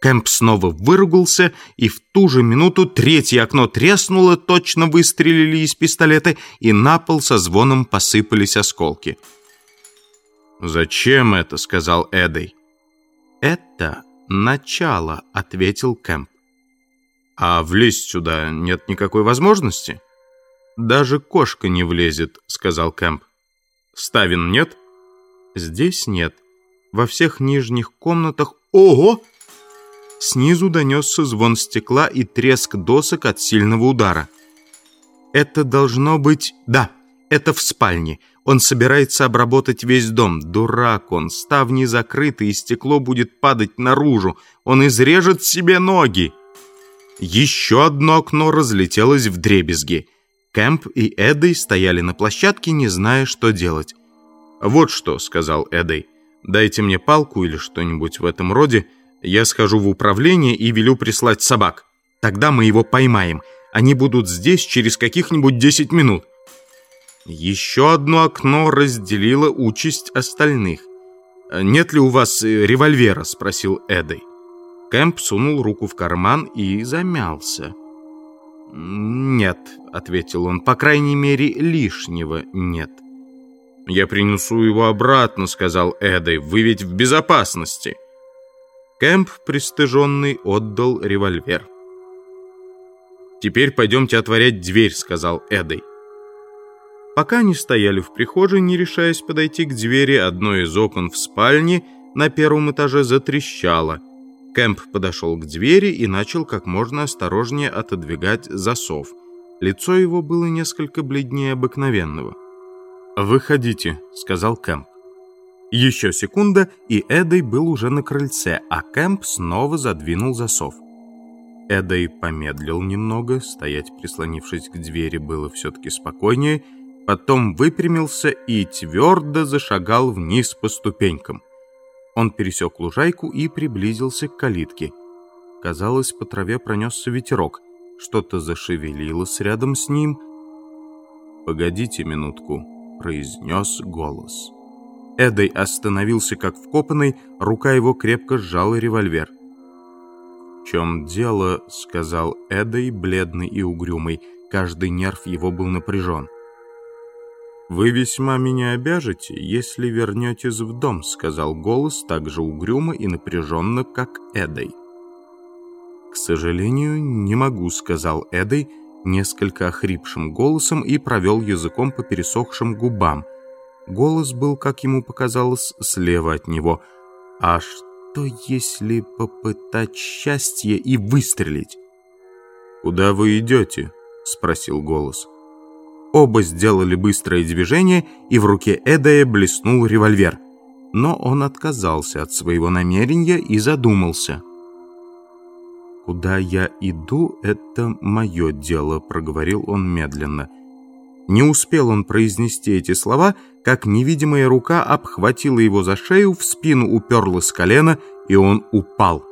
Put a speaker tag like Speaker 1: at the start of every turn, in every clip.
Speaker 1: Кэмп снова выругался, и в ту же минуту третье окно треснуло, точно выстрелили из пистолета, и на пол со звоном посыпались осколки.
Speaker 2: «Зачем это?» — сказал Эдой.
Speaker 1: «Это начало», — ответил Кэмп.
Speaker 2: «А влезть сюда нет никакой возможности?»
Speaker 1: «Даже кошка не влезет», — сказал Кэмп.
Speaker 2: «Ставин нет?»
Speaker 1: «Здесь нет. Во всех нижних комнатах...» «Ого!» Снизу донесся звон стекла и треск досок от сильного удара. «Это должно быть...» «Да, это в спальне. Он собирается обработать весь дом. Дурак он. Ставни закрыты, и стекло будет падать наружу. Он изрежет себе ноги!» Еще одно окно разлетелось в дребезги. Кэмп и Эдой стояли на площадке, не зная, что делать.
Speaker 2: «Вот что», — сказал Эдой, — «дайте мне палку или что-нибудь в этом роде, — я схожу в управление и велю прислать собак. Тогда мы его поймаем. Они будут здесь через каких-нибудь 10 минут.
Speaker 1: Еще одно окно разделило участь остальных. «Нет ли у вас э, револьвера?» – спросил Эдой. Кэмп сунул руку в карман и замялся. «Нет», — ответил он, — «по крайней мере, лишнего нет».
Speaker 2: «Я принесу его обратно», — сказал Эдой. «Вы ведь в безопасности».
Speaker 1: Кэмп, пристыженный, отдал револьвер.
Speaker 2: «Теперь пойдемте отворять дверь», — сказал Эдой.
Speaker 1: Пока они стояли в прихожей, не решаясь подойти к двери, одно из окон в спальне на первом этаже затрещало. Кэмп подошел к двери и начал как можно осторожнее отодвигать засов. Лицо его было несколько бледнее обыкновенного.
Speaker 2: «Выходите», — сказал Кэмп.
Speaker 1: Еще секунда, и Эдой был уже на крыльце, а Кэмп снова задвинул засов. Эдой помедлил немного, стоять прислонившись к двери было все-таки спокойнее, потом выпрямился и твердо зашагал вниз по ступенькам. Он пересек лужайку и приблизился к калитке. Казалось, по траве пронесся ветерок. Что-то зашевелилось рядом с ним. «Погодите минутку», — произнес голос. Эдой остановился как вкопанный, рука его крепко сжала револьвер. «В чем дело?» — сказал Эдой, бледный и угрюмый. Каждый нерв его был напряжен. «Вы весьма меня обяжете, если вернетесь в дом», — сказал голос так же угрюмо и напряженно, как Эдой. «К сожалению, не могу», — сказал Эдой несколько охрипшим голосом и провел языком по пересохшим губам — Голос был, как ему показалось, слева от него. «А что, если попытать счастье и выстрелить?»
Speaker 2: «Куда вы идете?» — спросил голос.
Speaker 1: Оба сделали быстрое движение, и в руке Эдая блеснул револьвер. Но он отказался от своего намерения и задумался. «Куда я иду, это мое дело», — проговорил он медленно. Не успел он произнести эти слова, как невидимая рука обхватила его за шею, в спину уперлась колено, и он упал.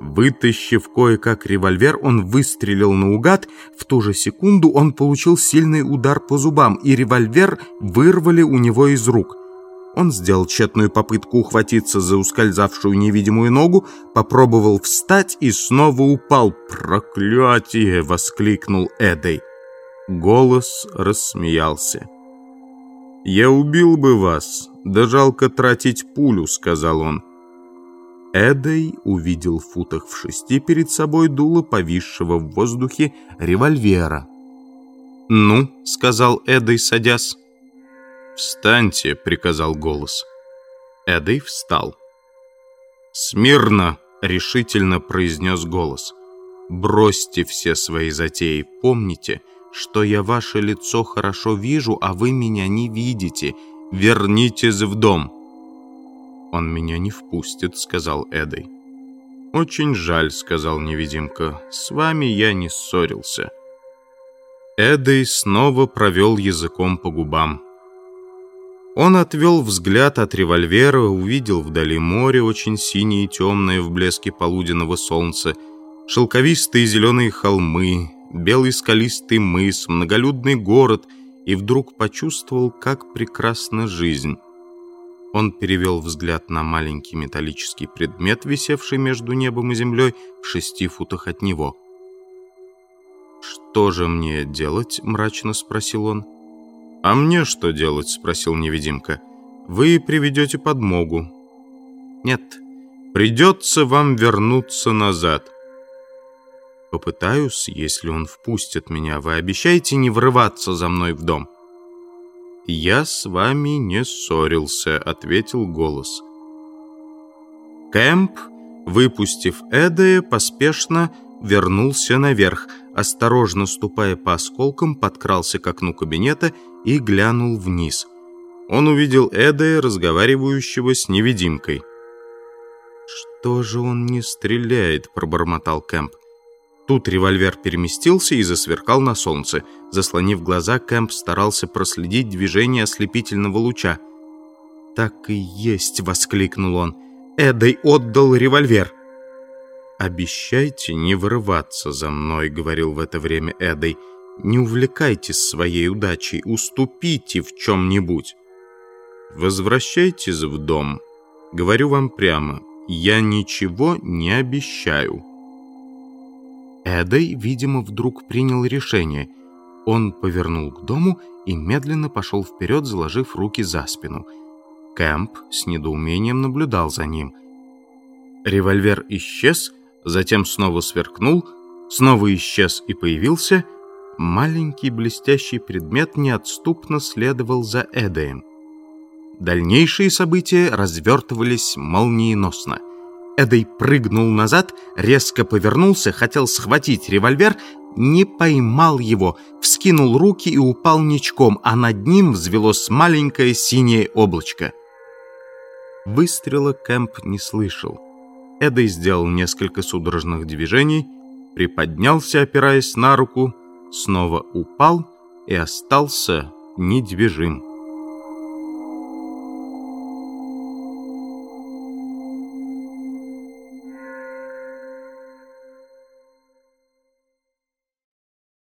Speaker 1: Вытащив кое-как револьвер, он выстрелил наугад. В ту же секунду он получил сильный удар по зубам, и револьвер вырвали у него из рук. Он сделал тщетную попытку ухватиться за ускользавшую невидимую ногу, попробовал встать и снова упал. «Проклятие!» — воскликнул Эдой. Голос рассмеялся. «Я убил бы вас, да жалко тратить пулю», — сказал он. Эдой увидел в футах в шести перед собой дуло повисшего в воздухе револьвера. «Ну», — сказал Эдой, садясь.
Speaker 2: «Встаньте», — приказал голос.
Speaker 1: Эдой встал.
Speaker 2: «Смирно», — решительно произнес голос.
Speaker 1: «Бросьте все свои затеи, помните, — что я ваше лицо хорошо вижу, а вы меня не видите. Вернитесь в дом». «Он меня не впустит», — сказал Эдой.
Speaker 2: «Очень жаль», — сказал невидимка. «С вами я не ссорился».
Speaker 1: Эдой снова провел языком по губам. Он отвел взгляд от револьвера, увидел вдали море, очень синее и темное в блеске полуденного солнца, шелковистые зеленые холмы, белый скалистый мыс, многолюдный город и вдруг почувствовал, как прекрасна жизнь. Он перевел взгляд на маленький металлический предмет, висевший между небом и землей в шести футах от него. «Что же мне делать?» — мрачно спросил он. «А мне что делать?» — спросил невидимка. «Вы приведете подмогу». «Нет, придется вам вернуться назад». «Попытаюсь, если он впустит меня. Вы обещаете не врываться за мной в дом?» «Я с вами не ссорился», — ответил голос. Кэмп, выпустив Эдея, поспешно вернулся наверх, осторожно ступая по осколкам, подкрался к окну кабинета и глянул вниз. Он увидел Эдея, разговаривающего с невидимкой. «Что же он не стреляет?» — пробормотал Кэмп. Тут револьвер переместился и засверкал на солнце. Заслонив глаза, Кэмп старался проследить движение ослепительного луча. «Так и есть!» — воскликнул он. «Эдой отдал револьвер!» «Обещайте не вырываться за мной», — говорил в это время Эдой. «Не увлекайтесь своей удачей, уступите в чем-нибудь». «Возвращайтесь в дом. Говорю вам прямо, я ничего не обещаю». Эдой, видимо, вдруг принял решение. Он повернул к дому и медленно пошел вперед, заложив руки за спину. Кэмп с недоумением наблюдал за ним. Револьвер исчез, затем снова сверкнул, снова исчез и появился. Маленький блестящий предмет неотступно следовал за Эдоем. Дальнейшие события развертывались молниеносно. Эдой прыгнул назад, резко повернулся, хотел схватить револьвер, не поймал его, вскинул руки и упал ничком, а над ним взвелось маленькое синее облачко. Выстрела Кэмп не слышал. Эдой сделал несколько судорожных движений, приподнялся, опираясь на руку, снова упал и остался недвижим.